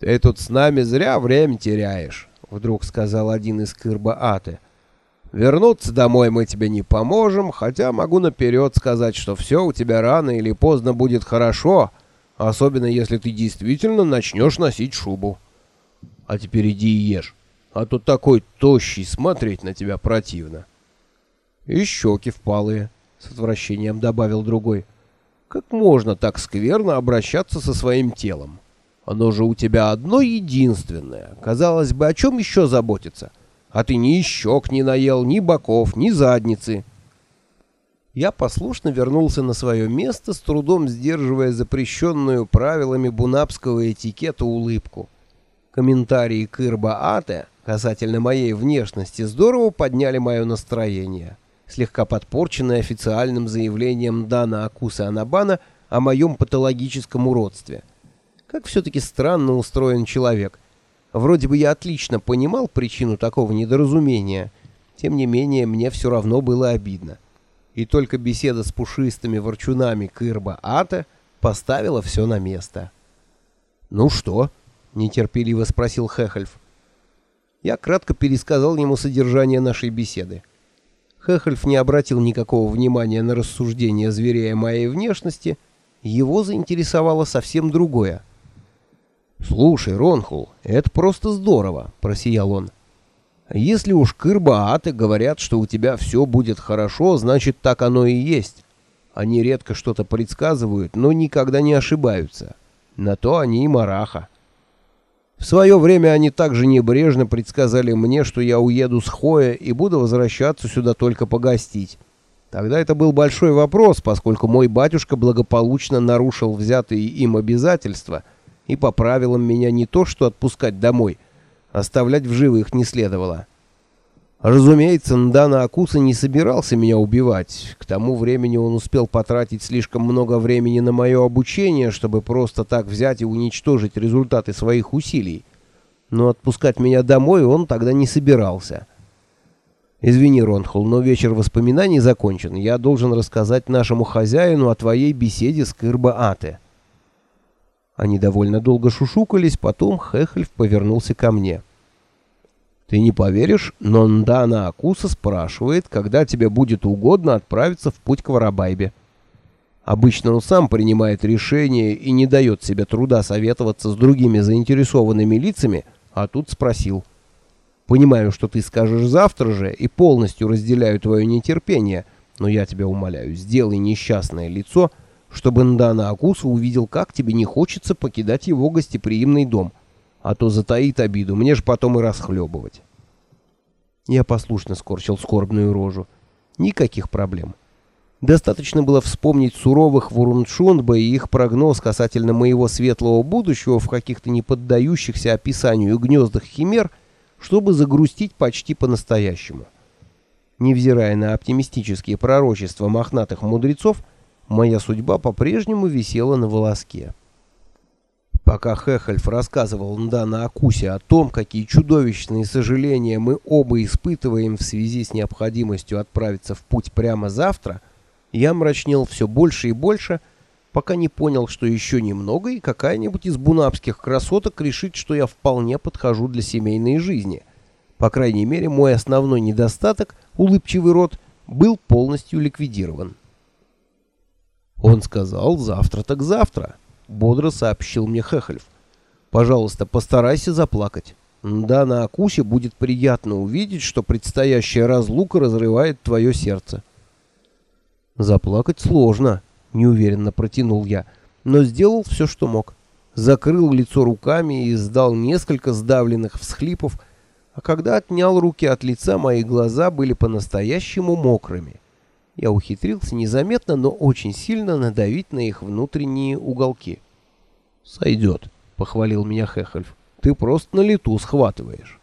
«Ты тут с нами зря время теряешь», — вдруг сказал один из Кырба-Аты. «Вернуться домой мы тебе не поможем, хотя могу наперед сказать, что все у тебя рано или поздно будет хорошо, особенно если ты действительно начнешь носить шубу. А теперь иди и ешь, а то такой тощий смотреть на тебя противно». «И щеки впалые», — с отвращением добавил другой. «Как можно так скверно обращаться со своим телом?» Оно же у тебя одно единственное. Казалось бы, о чем еще заботиться? А ты ни щек не наел, ни боков, ни задницы. Я послушно вернулся на свое место, с трудом сдерживая запрещенную правилами бунапского этикета улыбку. Комментарии Кырба Ате касательно моей внешности здорово подняли мое настроение, слегка подпорченное официальным заявлением Дана Акуса Анабана о моем патологическом уродстве — как все-таки странно устроен человек. Вроде бы я отлично понимал причину такого недоразумения, тем не менее мне все равно было обидно. И только беседа с пушистыми ворчунами Кырба Ата поставила все на место. «Ну что?» — нетерпеливо спросил Хехельф. Я кратко пересказал ему содержание нашей беседы. Хехельф не обратил никакого внимания на рассуждения зверя моей внешности, его заинтересовало совсем другое — «Слушай, Ронхул, это просто здорово», — просиял он. «Если уж кырбааты говорят, что у тебя все будет хорошо, значит, так оно и есть. Они редко что-то предсказывают, но никогда не ошибаются. На то они и мараха. В свое время они также небрежно предсказали мне, что я уеду с Хоя и буду возвращаться сюда только погостить. Тогда это был большой вопрос, поскольку мой батюшка благополучно нарушил взятые им обязательства — и по правилам меня не то что отпускать домой, оставлять в живых не следовало. Разумеется, Ndana Акуса не собирался меня убивать. К тому времени он успел потратить слишком много времени на мое обучение, чтобы просто так взять и уничтожить результаты своих усилий. Но отпускать меня домой он тогда не собирался. Извини, Ронхул, но вечер воспоминаний закончен. Я должен рассказать нашему хозяину о твоей беседе с Кырба-Ате. Они довольно долго шушукались, потом Хехельф повернулся ко мне. «Ты не поверишь, но Ндана Акуса спрашивает, когда тебе будет угодно отправиться в путь к Воробайбе. Обычно он сам принимает решение и не дает себе труда советоваться с другими заинтересованными лицами, а тут спросил. Понимаю, что ты скажешь завтра же и полностью разделяю твое нетерпение, но я тебя умоляю, сделай несчастное лицо — чтобы Ндана Акуса увидел, как тебе не хочется покидать его гостеприимный дом, а то затаит обиду, мне же потом и расхлебывать. Я послушно скорчил скорбную рожу. Никаких проблем. Достаточно было вспомнить суровых Вуруншунба и их прогноз касательно моего светлого будущего в каких-то неподдающихся описанию гнездах химер, чтобы загрустить почти по-настоящему. Невзирая на оптимистические пророчества мохнатых мудрецов, моя судьба по-прежнему висела на волоске. Пока Хехельф рассказывал Ндана Акусе о том, какие чудовищные сожаления мы оба испытываем в связи с необходимостью отправиться в путь прямо завтра, я мрачнел все больше и больше, пока не понял, что еще немного, и какая-нибудь из бунапских красоток решит, что я вполне подхожу для семейной жизни. По крайней мере, мой основной недостаток, улыбчивый рот, был полностью ликвидирован. Он сказал «завтра так завтра», — бодро сообщил мне Хехельф. «Пожалуйста, постарайся заплакать. Да, на Акусе будет приятно увидеть, что предстоящая разлука разрывает твое сердце». «Заплакать сложно», — неуверенно протянул я, но сделал все, что мог. Закрыл лицо руками и издал несколько сдавленных всхлипов, а когда отнял руки от лица, мои глаза были по-настоящему мокрыми я ухитрился незаметно, но очень сильно надавить на их внутренние уголки. «Сойдет», — похвалил меня Хехельф. «Ты просто на лету схватываешь».